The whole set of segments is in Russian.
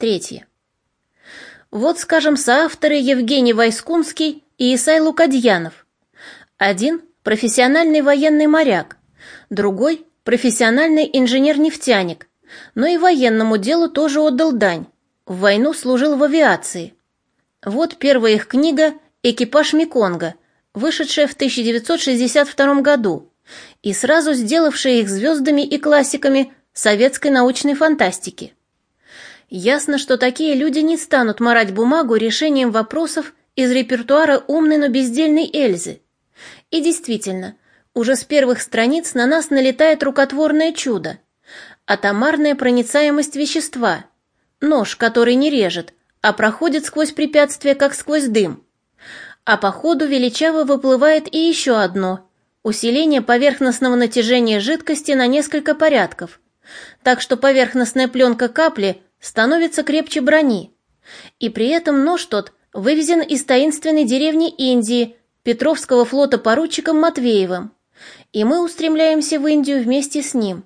Третье. Вот, скажем, соавторы Евгений Войскунский и Исай Лукадьянов. Один – профессиональный военный моряк, другой – профессиональный инженер-нефтяник, но и военному делу тоже отдал дань. В войну служил в авиации. Вот первая их книга «Экипаж Меконга», вышедшая в 1962 году и сразу сделавшая их звездами и классиками советской научной фантастики. Ясно, что такие люди не станут морать бумагу решением вопросов из репертуара умной, но бездельной Эльзы. И действительно, уже с первых страниц на нас налетает рукотворное чудо – атомарная проницаемость вещества, нож, который не режет, а проходит сквозь препятствия, как сквозь дым. А по ходу величаво выплывает и еще одно – усиление поверхностного натяжения жидкости на несколько порядков, так что поверхностная пленка капли становится крепче брони. И при этом нож тот вывезен из таинственной деревни Индии Петровского флота поручиком Матвеевым, и мы устремляемся в Индию вместе с ним.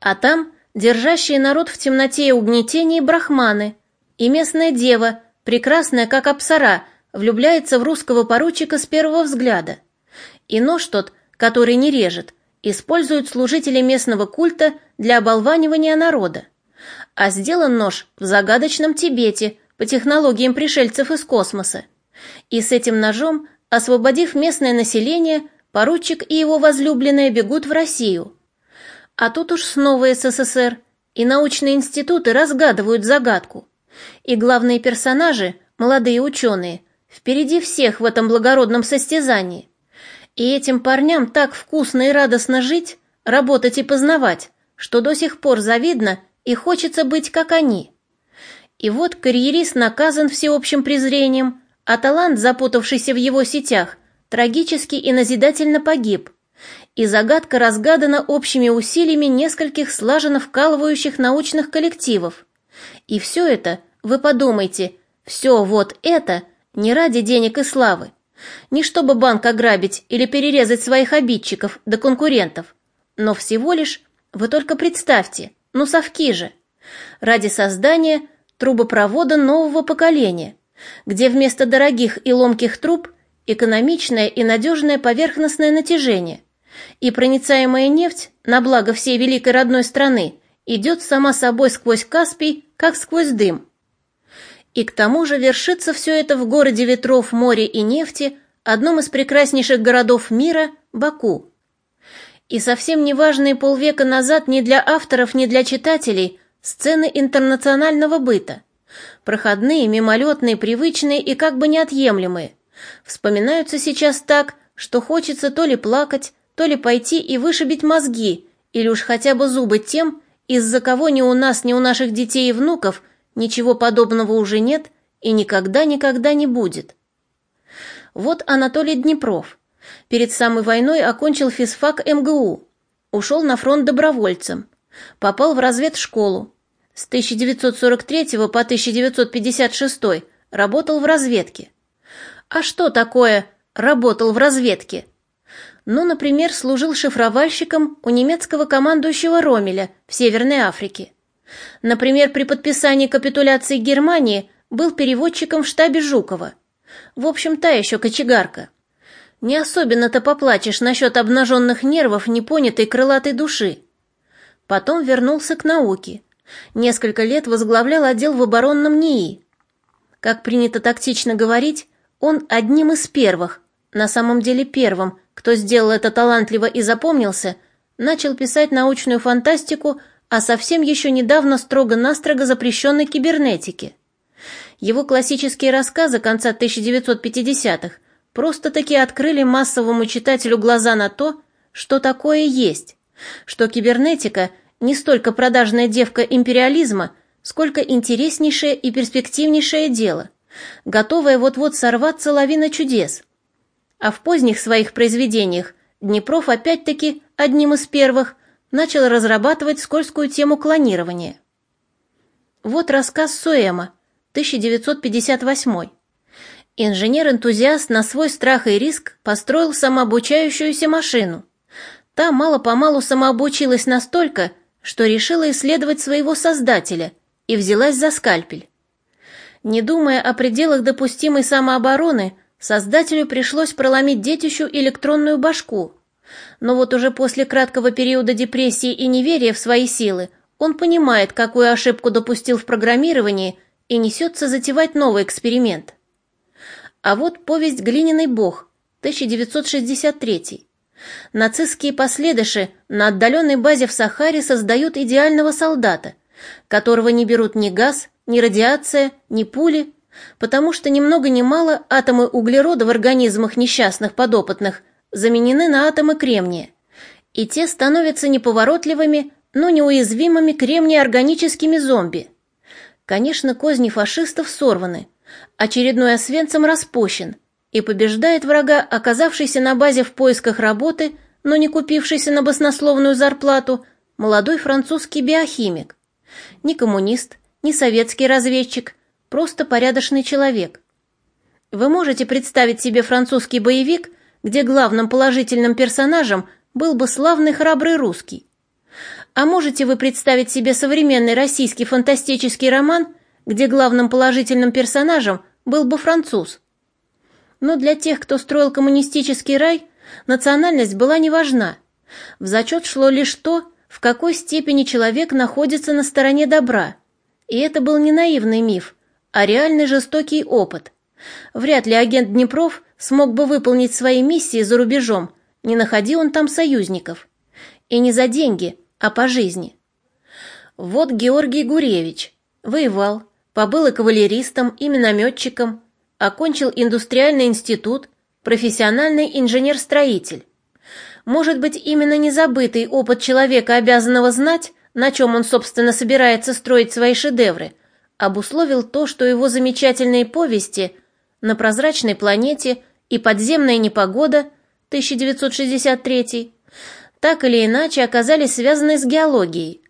А там держащие народ в темноте и угнетении брахманы – и местная дева, прекрасная как апсара, влюбляется в русского поручика с первого взгляда. И нож тот, который не режет, используют служители местного культа для оболванивания народа. А сделан нож в загадочном Тибете по технологиям пришельцев из космоса. И с этим ножом, освободив местное население, поручик и его возлюбленная бегут в Россию. А тут уж снова СССР, и научные институты разгадывают загадку. И главные персонажи, молодые ученые, впереди всех в этом благородном состязании. И этим парням так вкусно и радостно жить, работать и познавать, что до сих пор завидно и хочется быть как они. И вот карьерист наказан всеобщим презрением, а талант, запутавшийся в его сетях, трагически и назидательно погиб. И загадка разгадана общими усилиями нескольких слаженно вкалывающих научных коллективов. И все это вы подумайте, все вот это не ради денег и славы, не чтобы банк ограбить или перерезать своих обидчиков да конкурентов, но всего лишь, вы только представьте, ну совки же, ради создания трубопровода нового поколения, где вместо дорогих и ломких труб экономичное и надежное поверхностное натяжение, и проницаемая нефть на благо всей великой родной страны идет сама собой сквозь Каспий, как сквозь дым. И к тому же вершится все это в городе ветров, моря и нефти, одном из прекраснейших городов мира – Баку. И совсем неважные полвека назад ни для авторов, ни для читателей сцены интернационального быта. Проходные, мимолетные, привычные и как бы неотъемлемые. Вспоминаются сейчас так, что хочется то ли плакать, то ли пойти и вышибить мозги, или уж хотя бы зубы тем, из-за кого ни у нас, ни у наших детей и внуков – Ничего подобного уже нет и никогда-никогда не будет. Вот Анатолий Днепров. Перед самой войной окончил физфак МГУ. Ушел на фронт добровольцем. Попал в разведшколу. С 1943 по 1956 работал в разведке. А что такое «работал в разведке»? Ну, например, служил шифровальщиком у немецкого командующего Ромеля в Северной Африке. Например, при подписании капитуляции Германии был переводчиком в штабе Жукова. В общем, та еще кочегарка. Не особенно-то поплачешь насчет обнаженных нервов непонятой крылатой души. Потом вернулся к науке. Несколько лет возглавлял отдел в оборонном НИИ. Как принято тактично говорить, он одним из первых, на самом деле первым, кто сделал это талантливо и запомнился, начал писать научную фантастику – а совсем еще недавно строго-настрого запрещенной кибернетики. Его классические рассказы конца 1950-х просто-таки открыли массовому читателю глаза на то, что такое есть, что кибернетика не столько продажная девка империализма, сколько интереснейшее и перспективнейшее дело, готовое вот-вот сорваться лавина чудес. А в поздних своих произведениях Днепров опять-таки одним из первых – начал разрабатывать скользкую тему клонирования. Вот рассказ Суэма, 1958. Инженер-энтузиаст на свой страх и риск построил самообучающуюся машину. Та мало-помалу самообучилась настолько, что решила исследовать своего создателя и взялась за скальпель. Не думая о пределах допустимой самообороны, создателю пришлось проломить детищу электронную башку. Но вот уже после краткого периода депрессии и неверия в свои силы он понимает, какую ошибку допустил в программировании и несется затевать новый эксперимент. А вот повесть «Глиняный бог», 1963. Нацистские последыши на отдаленной базе в Сахаре создают идеального солдата, которого не берут ни газ, ни радиация, ни пули, потому что ни много ни мало атомы углерода в организмах несчастных подопытных заменены на атомы кремния, и те становятся неповоротливыми, но неуязвимыми кремнеорганическими зомби. Конечно, козни фашистов сорваны, очередной освенцем распущен – и побеждает врага, оказавшийся на базе в поисках работы, но не купившийся на баснословную зарплату, молодой французский биохимик. Не коммунист, не советский разведчик, просто порядочный человек. Вы можете представить себе французский боевик, где главным положительным персонажем был бы славный храбрый русский. А можете вы представить себе современный российский фантастический роман, где главным положительным персонажем был бы француз? Но для тех, кто строил коммунистический рай, национальность была не важна. В зачет шло лишь то, в какой степени человек находится на стороне добра. И это был не наивный миф, а реальный жестокий опыт. Вряд ли агент Днепров смог бы выполнить свои миссии за рубежом, не находи он там союзников. И не за деньги, а по жизни. Вот Георгий Гуревич. Воевал, побыл и кавалеристом, и минометчиком, Окончил индустриальный институт, профессиональный инженер-строитель. Может быть, именно незабытый опыт человека, обязанного знать, на чем он, собственно, собирается строить свои шедевры, обусловил то, что его замечательные повести «На прозрачной планете» и «Подземная непогода» 1963 так или иначе оказались связаны с геологией.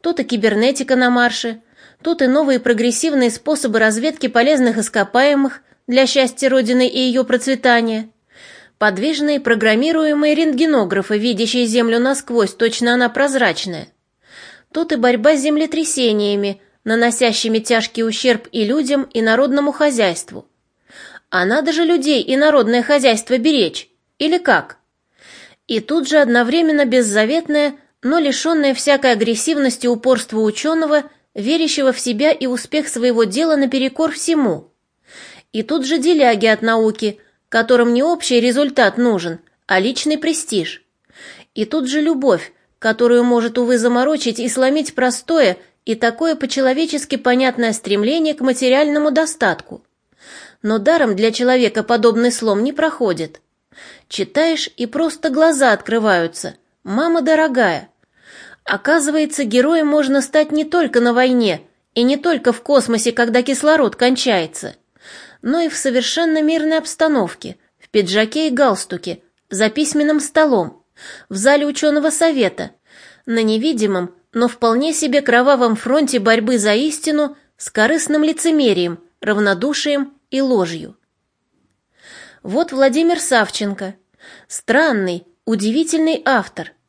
Тут и кибернетика на марше – Тут и новые прогрессивные способы разведки полезных ископаемых для счастья Родины и ее процветания. Подвижные программируемые рентгенографы, видящие Землю насквозь, точно она прозрачная. Тут и борьба с землетрясениями, наносящими тяжкий ущерб и людям, и народному хозяйству. А надо же людей и народное хозяйство беречь, или как? И тут же одновременно беззаветное, но лишенное всякой агрессивности упорства ученого – верящего в себя и успех своего дела наперекор всему. И тут же деляги от науки, которым не общий результат нужен, а личный престиж. И тут же любовь, которую может, увы, заморочить и сломить простое и такое по-человечески понятное стремление к материальному достатку. Но даром для человека подобный слом не проходит. Читаешь, и просто глаза открываются. «Мама дорогая, Оказывается, героем можно стать не только на войне и не только в космосе, когда кислород кончается, но и в совершенно мирной обстановке, в пиджаке и галстуке, за письменным столом, в зале ученого совета, на невидимом, но вполне себе кровавом фронте борьбы за истину с корыстным лицемерием, равнодушием и ложью. Вот Владимир Савченко, странный, удивительный автор –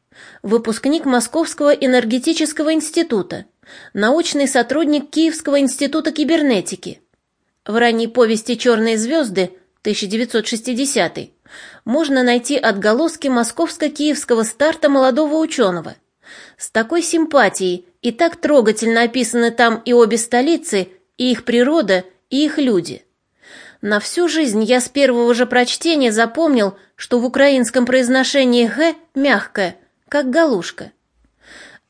выпускник Московского энергетического института, научный сотрудник Киевского института кибернетики. В ранней повести «Черные звезды» 1960 можно найти отголоски московско-киевского старта молодого ученого. С такой симпатией и так трогательно описаны там и обе столицы, и их природа, и их люди. На всю жизнь я с первого же прочтения запомнил, что в украинском произношении «г» мягкое, как галушка.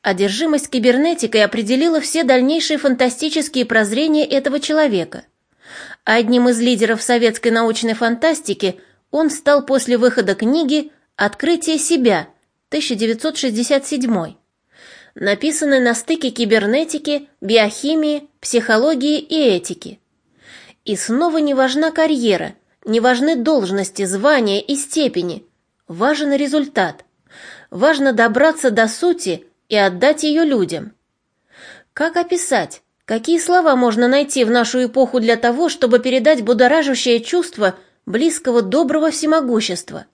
Одержимость кибернетикой определила все дальнейшие фантастические прозрения этого человека. Одним из лидеров советской научной фантастики он стал после выхода книги «Открытие себя» 1967 написанной на стыке кибернетики, биохимии, психологии и этики. И снова не важна карьера, не важны должности, звания и степени. Важен результат важно добраться до сути и отдать ее людям. Как описать, какие слова можно найти в нашу эпоху для того, чтобы передать будоражащее чувство близкого доброго всемогущества,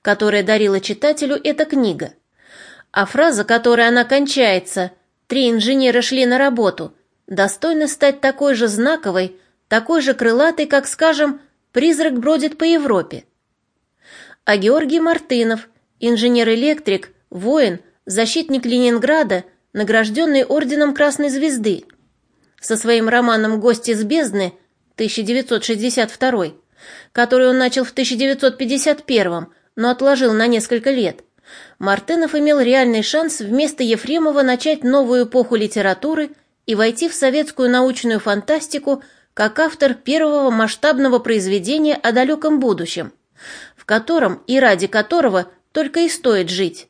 которое дарила читателю эта книга? А фраза, которой она кончается «Три инженера шли на работу», достойны стать такой же знаковой, такой же крылатой, как, скажем, призрак бродит по Европе. А Георгий Мартынов, инженер-электрик, воин, защитник Ленинграда, награжденный орденом Красной Звезды, со своим романом «Гости с бездны» 1962, который он начал в 1951, но отложил на несколько лет, Мартынов имел реальный шанс вместо Ефремова начать новую эпоху литературы и войти в советскую научную фантастику как автор первого масштабного произведения о далеком будущем, в котором и ради которого только и стоит жить.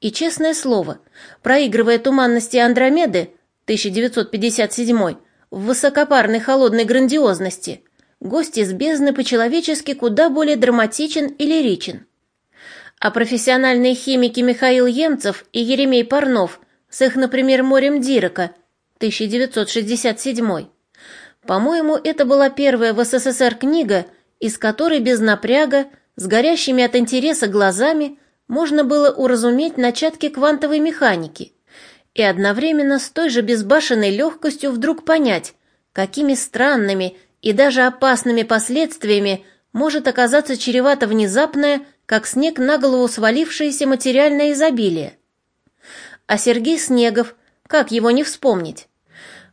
И, честное слово, проигрывая туманности Андромеды 1957 в высокопарной холодной грандиозности, гость из бездны по-человечески куда более драматичен и лиричен а профессиональные химики Михаил Емцев и Еремей Парнов с их, например, «Морем Дирака» 1967. По-моему, это была первая в СССР книга, из которой без напряга, с горящими от интереса глазами, можно было уразуметь начатки квантовой механики и одновременно с той же безбашенной легкостью вдруг понять, какими странными и даже опасными последствиями может оказаться чревато внезапное как снег на голову свалившееся материальное изобилие. А Сергей Снегов, как его не вспомнить?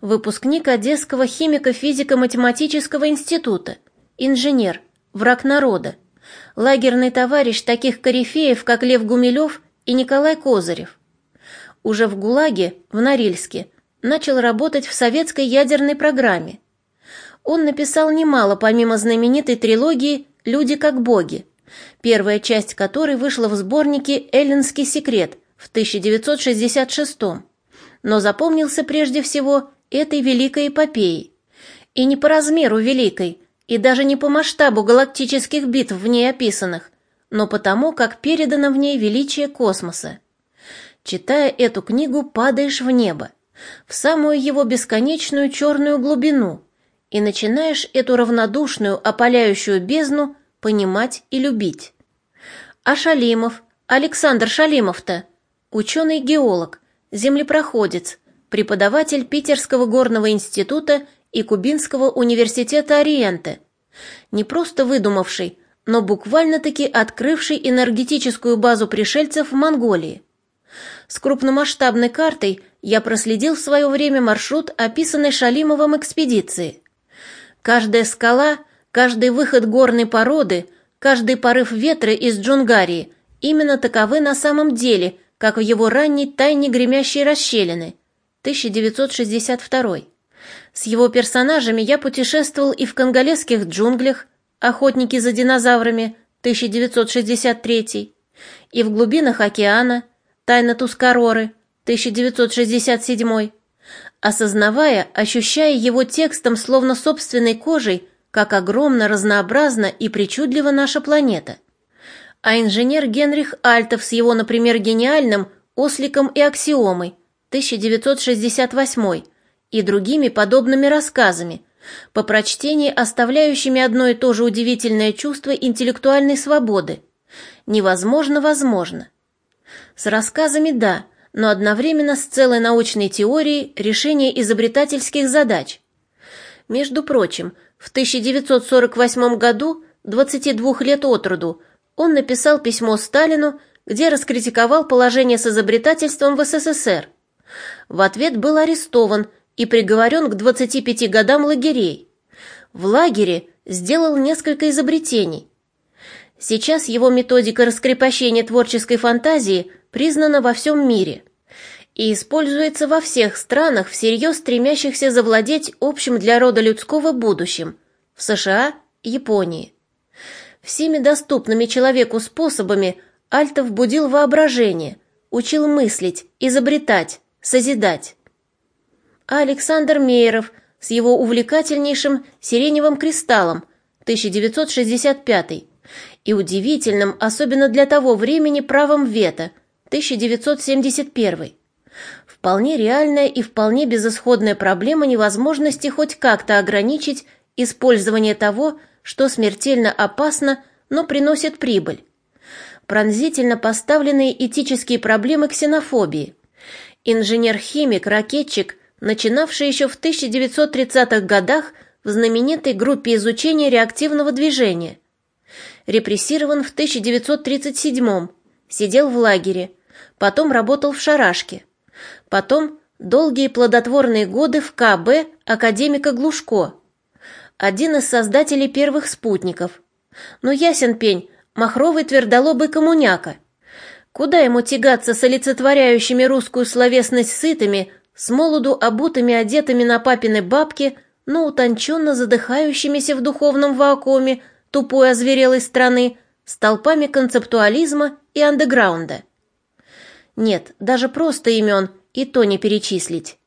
Выпускник Одесского химико-физико-математического института, инженер, враг народа, лагерный товарищ таких корифеев, как Лев Гумилев и Николай Козырев. Уже в ГУЛАГе, в Норильске, начал работать в советской ядерной программе. Он написал немало помимо знаменитой трилогии «Люди как боги», первая часть которой вышла в сборнике «Эллинский секрет» в 1966 но запомнился прежде всего этой великой эпопеей. И не по размеру великой, и даже не по масштабу галактических битв в ней описанных, но потому, как передано в ней величие космоса. Читая эту книгу, падаешь в небо, в самую его бесконечную черную глубину, и начинаешь эту равнодушную, опаляющую бездну понимать и любить. А Шалимов, Александр Шалимов-то, ученый-геолог, землепроходец, преподаватель Питерского горного института и Кубинского университета Ориенте, не просто выдумавший, но буквально-таки открывший энергетическую базу пришельцев в Монголии. С крупномасштабной картой я проследил в свое время маршрут, описанный Шалимовым экспедиции. Каждая скала – Каждый выход горной породы, каждый порыв ветра из Джунгарии именно таковы на самом деле, как в его ранней тайне гремящей расщелины. 1962. С его персонажами я путешествовал и в конголезских джунглях, охотники за динозаврами, 1963, и в глубинах океана, тайна Тускароры, 1967, осознавая, ощущая его текстом словно собственной кожей, как огромно, разнообразна и причудлива наша планета. А инженер Генрих Альтов с его, например, гениальным «Осликом и аксиомой» 1968 и другими подобными рассказами, по прочтении оставляющими одно и то же удивительное чувство интеллектуальной свободы. Невозможно, возможно. С рассказами – да, но одновременно с целой научной теорией решения изобретательских задач. Между прочим, в 1948 году, 22 лет от роду, он написал письмо Сталину, где раскритиковал положение с изобретательством в СССР. В ответ был арестован и приговорен к 25 годам лагерей. В лагере сделал несколько изобретений. Сейчас его методика раскрепощения творческой фантазии признана во всем мире и используется во всех странах, всерьез стремящихся завладеть общим для рода людского будущим в США, Японии. Всеми доступными человеку способами Альтов будил воображение, учил мыслить, изобретать, созидать. А Александр Мейеров с его увлекательнейшим сиреневым кристаллом 1965 и удивительным, особенно для того времени, правом вето 1971 Вполне реальная и вполне безысходная проблема невозможности хоть как-то ограничить использование того, что смертельно опасно, но приносит прибыль. Пронзительно поставленные этические проблемы ксенофобии. Инженер-химик, ракетчик, начинавший еще в 1930-х годах в знаменитой группе изучения реактивного движения. Репрессирован в 1937 сидел в лагере, потом работал в шарашке, потом долгие плодотворные годы в КБ академика Глушко, один из создателей первых спутников. Но ясен пень, махровый твердолобый коммуняка. Куда ему тягаться с олицетворяющими русскую словесность сытыми, с молоду обутыми одетыми на папины бабки, но утонченно задыхающимися в духовном вакууме тупой озверелой страны, с толпами концептуализма и андеграунда. Нет, даже просто имен и то не перечислить.